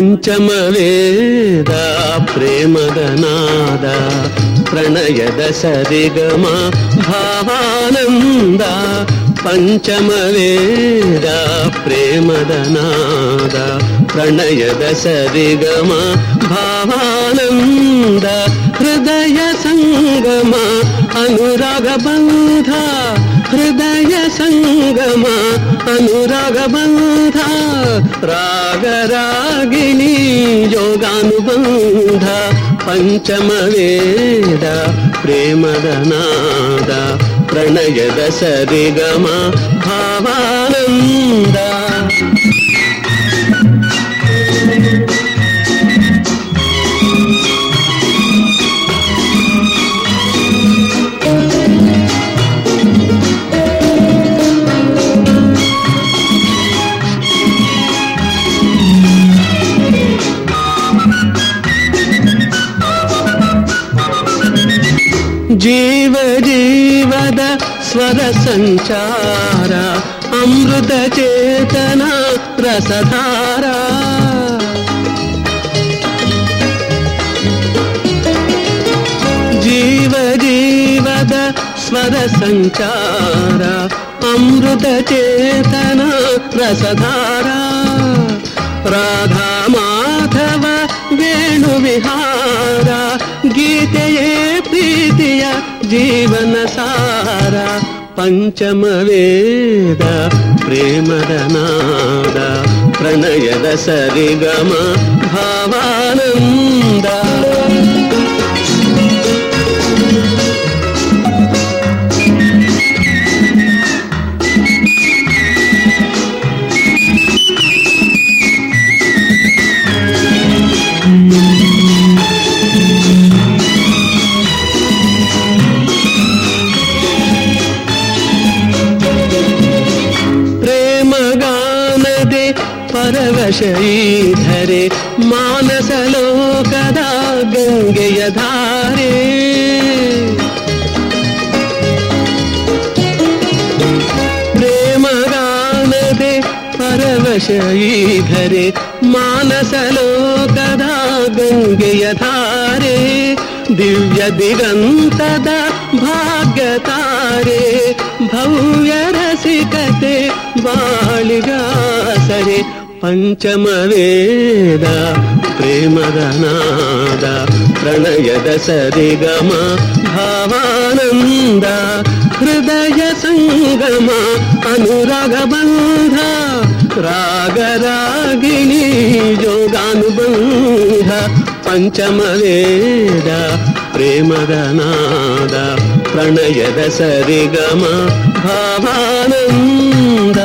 ಪಂಚಮವೇದ ಪ್ರೇಮದ ನಾದ ಪ್ರಣಯದ ಸರಿಗಮ ಭಾವಾನಂದ ಪಂಚಮವೇದ ಪ್ರೇಮದ ನಾದ ಪ್ರಣಯದ ಸರಿಗಮ ಭಾವಾನಂದ ಹೃದಯ ಸಂಗಮ ಅನುರಾಗ ಬಂಧ हृदय सङ्गमा अनुरागबन्ध रागरागिणी योगानुबन्ध पञ्चमवेद प्रेमगनादा प्रणयदशरि गमा जीव जीवद स्वरसञ्चार अमृतचेतना रसधारा। जीव जीवद स्वरसञ्चार अमृतचेतना रसधारा। राधा ಪ್ರೀತಿಯ ಜೀವನ ಸಾರ ಪಂಚಮ ವೇದ ಪ್ರೇಮದ ನಾದ ಪ್ರಣಯದ ಸರಿಗಮ ಭಾವಾನಂದ ಪರವಶೈಧರೆ ಮಾನಸ ಲೋಕದ ಗಂಗೆಯ ಧಾರೆ ಪ್ರೇಮಗಾನದೆ ಪರವಶೈಧರೆ ಮಾನಸ ಲೋಕದ ಗಂಗೆಯ ಧಾರೆ ದಿವ್ಯ ದಿಗಂತದ ಭಾಗ್ಯತಾರೆ ಭವ್ಯ ರಸಿಕತೆ ಬಾಳಿಗಾಸರೆ పంచమవేద ప్రేమదనాద ప్రణయద సరిగమ భావానంద హృదయ సంగమ అనురాగబంధ రాగరాగిణి యోగానుబంధ పంచమవేద ప్రేమదనాద ప్రణయద సరిగమ భావానంద.